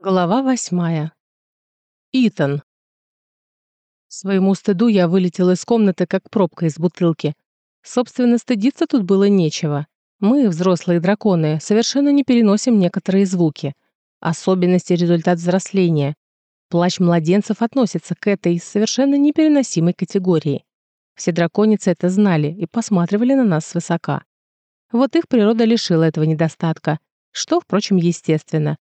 Глава восьмая. Итан. Своему стыду я вылетела из комнаты, как пробка из бутылки. Собственно, стыдиться тут было нечего. Мы, взрослые драконы, совершенно не переносим некоторые звуки. Особенности результат взросления. Плач младенцев относится к этой совершенно непереносимой категории. Все драконицы это знали и посматривали на нас свысока. Вот их природа лишила этого недостатка, что, впрочем, естественно.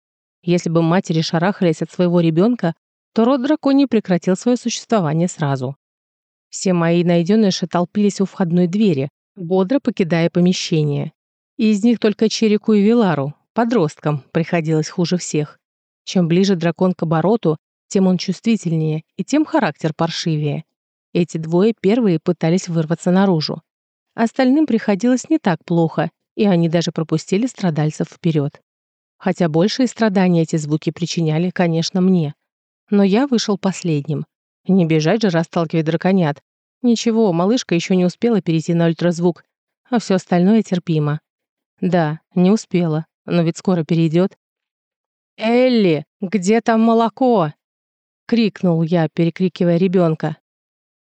Если бы матери шарахались от своего ребенка, то род драконий прекратил свое существование сразу. Все мои найденыши толпились у входной двери, бодро покидая помещение. И из них только Черику и Вилару, подросткам, приходилось хуже всех. Чем ближе дракон к обороту, тем он чувствительнее и тем характер паршивее. Эти двое первые пытались вырваться наружу. Остальным приходилось не так плохо, и они даже пропустили страдальцев вперед. Хотя большие страдания эти звуки причиняли, конечно, мне. Но я вышел последним. Не бежать же расталкивать драконят. Ничего, малышка еще не успела перейти на ультразвук, а все остальное терпимо. Да, не успела, но ведь скоро перейдет. «Элли, где там молоко?» — крикнул я, перекрикивая ребенка.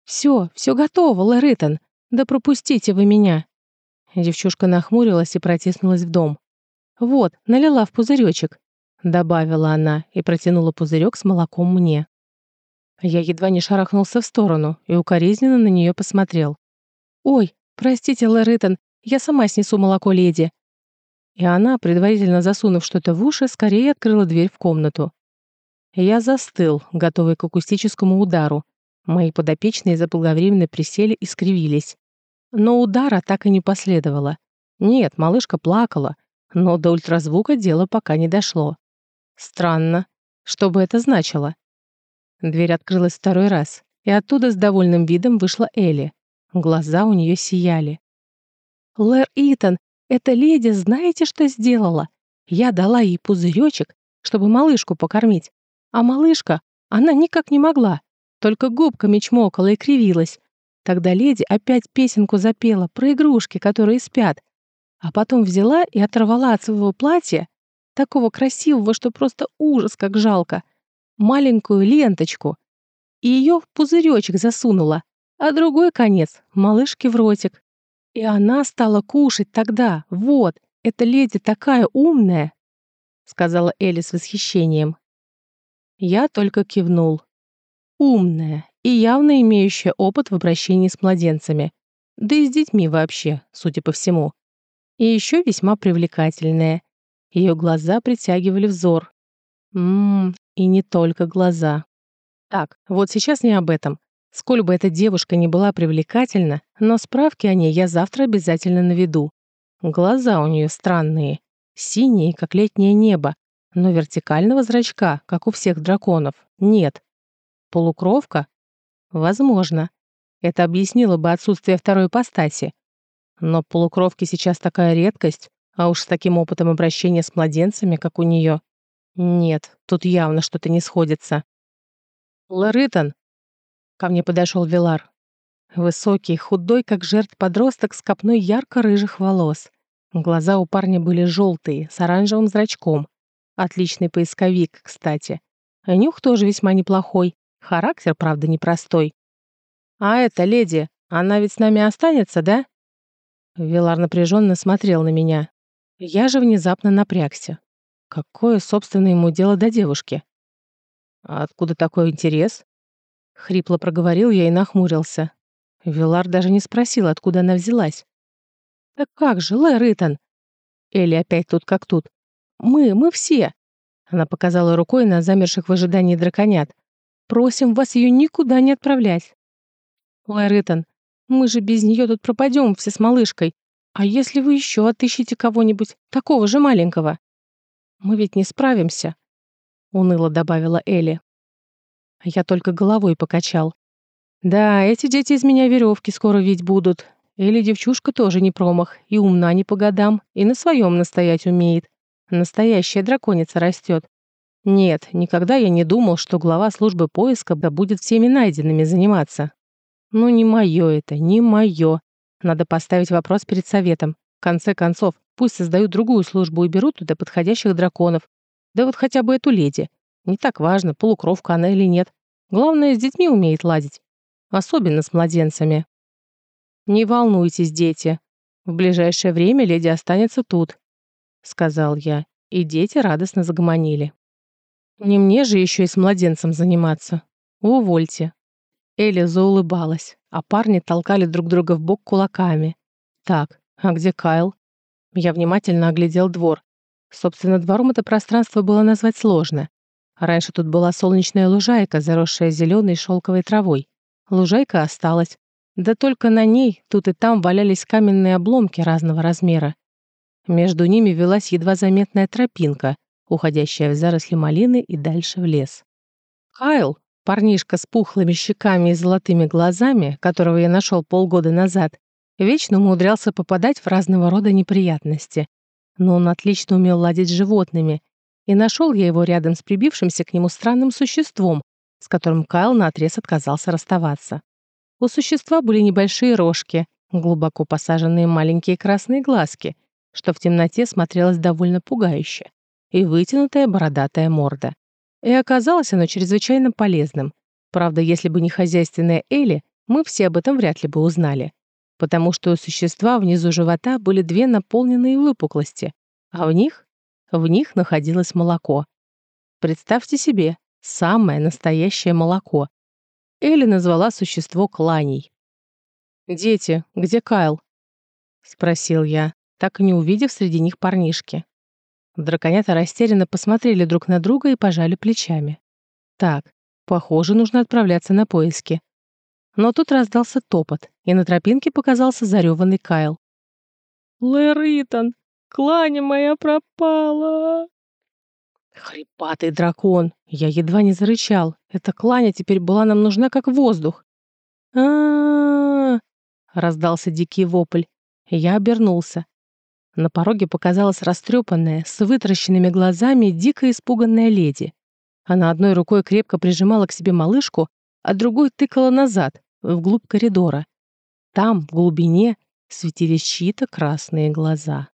«Все, все готово, Лоритон. Да пропустите вы меня!» Девчушка нахмурилась и протиснулась в дом. «Вот, налила в пузыречек», — добавила она и протянула пузырек с молоком мне. Я едва не шарахнулся в сторону и укоризненно на нее посмотрел. «Ой, простите, Лоритон, я сама снесу молоко леди». И она, предварительно засунув что-то в уши, скорее открыла дверь в комнату. Я застыл, готовый к акустическому удару. Мои подопечные заблаговременно присели и скривились. Но удара так и не последовало. Нет, малышка плакала, но до ультразвука дело пока не дошло. Странно. Что бы это значило? Дверь открылась второй раз, и оттуда с довольным видом вышла Элли. Глаза у нее сияли. «Лэр Итан, эта леди знаете, что сделала? Я дала ей пузыречек, чтобы малышку покормить. А малышка, она никак не могла, только губками чмокала и кривилась. Тогда леди опять песенку запела про игрушки, которые спят, а потом взяла и оторвала от своего платья, такого красивого, что просто ужас как жалко, маленькую ленточку, и ее в пузыречек засунула, а другой конец — малышке в ротик. И она стала кушать тогда, вот, эта леди такая умная, — сказала Элли с восхищением. Я только кивнул. Умная и явно имеющая опыт в обращении с младенцами, да и с детьми вообще, судя по всему. И еще весьма привлекательная. Ее глаза притягивали взор. Ммм, и не только глаза. Так, вот сейчас не об этом. Сколь бы эта девушка не была привлекательна, но справки о ней я завтра обязательно наведу. Глаза у нее странные, синие, как летнее небо, но вертикального зрачка, как у всех драконов, нет. Полукровка? Возможно. Это объяснило бы отсутствие второй ипостаси. Но полукровки сейчас такая редкость, а уж с таким опытом обращения с младенцами, как у нее. Нет, тут явно что-то не сходится. «Ларитон!» Ко мне подошел Вилар. Высокий, худой, как жертв подросток с копной ярко-рыжих волос. Глаза у парня были желтые, с оранжевым зрачком. Отличный поисковик, кстати. Нюх тоже весьма неплохой. Характер, правда, непростой. «А эта леди, она ведь с нами останется, да?» Вилар напряженно смотрел на меня. Я же внезапно напрягся. Какое, собственно, ему дело до девушки? А откуда такой интерес? Хрипло проговорил я и нахмурился. Вилар даже не спросил, откуда она взялась. «Так как же, Лэр Итан?» Элли опять тут как тут. «Мы, мы все!» Она показала рукой на замерших в ожидании драконят. «Просим вас ее никуда не отправлять!» «Лэр Итан, мы же без нее тут пропадем все с малышкой. А если вы еще отыщете кого-нибудь такого же маленького? Мы ведь не справимся, уныло добавила Элли. Я только головой покачал. Да, эти дети из меня веревки скоро ведь будут. Или девчушка тоже не промах, и умна не по годам, и на своем настоять умеет. Настоящая драконица растет. Нет, никогда я не думал, что глава службы поиска будет всеми найденными заниматься. Ну, не мое это, не мое. Надо поставить вопрос перед советом. В конце концов, пусть создают другую службу и берут туда подходящих драконов. Да вот хотя бы эту леди. Не так важно, полукровка она или нет. Главное, с детьми умеет ладить. Особенно с младенцами. «Не волнуйтесь, дети. В ближайшее время леди останется тут», — сказал я, и дети радостно загомонили. «Не мне же еще и с младенцем заниматься. Увольте». Элли заулыбалась, а парни толкали друг друга в бок кулаками. «Так, а где Кайл?» Я внимательно оглядел двор. Собственно, двором это пространство было назвать сложно. Раньше тут была солнечная лужайка, заросшая зеленой шелковой травой. Лужайка осталась. Да только на ней тут и там валялись каменные обломки разного размера. Между ними велась едва заметная тропинка, уходящая в заросли малины и дальше в лес. Кайл, парнишка с пухлыми щеками и золотыми глазами, которого я нашел полгода назад, вечно умудрялся попадать в разного рода неприятности. Но он отлично умел ладить с животными, и нашел я его рядом с прибившимся к нему странным существом, с которым Кайл наотрез отказался расставаться. У существа были небольшие рожки, глубоко посаженные маленькие красные глазки, что в темноте смотрелось довольно пугающе, и вытянутая бородатая морда. И оказалось оно чрезвычайно полезным. Правда, если бы не хозяйственная Элли, мы все об этом вряд ли бы узнали потому что у существа внизу живота были две наполненные выпуклости, а в них, в них находилось молоко. Представьте себе, самое настоящее молоко. Элли назвала существо Кланей. «Дети, где Кайл?» — спросил я, так и не увидев среди них парнишки. Драконята растерянно посмотрели друг на друга и пожали плечами. «Так, похоже, нужно отправляться на поиски. Но тут раздался топот, и на тропинке показался зареванный Кайл. «Лэр Итан, кланя моя пропала!» Хрипатый дракон! Я едва не зарычал. Эта кланя теперь была нам нужна как воздух. а, -а, -а раздался дикий вопль. Я обернулся. На пороге показалась растрепанная, с вытращенными глазами, дико испуганная леди. Она одной рукой крепко прижимала к себе малышку, а другой тыкала назад, вглубь коридора. Там, в глубине, светились чьи-то красные глаза.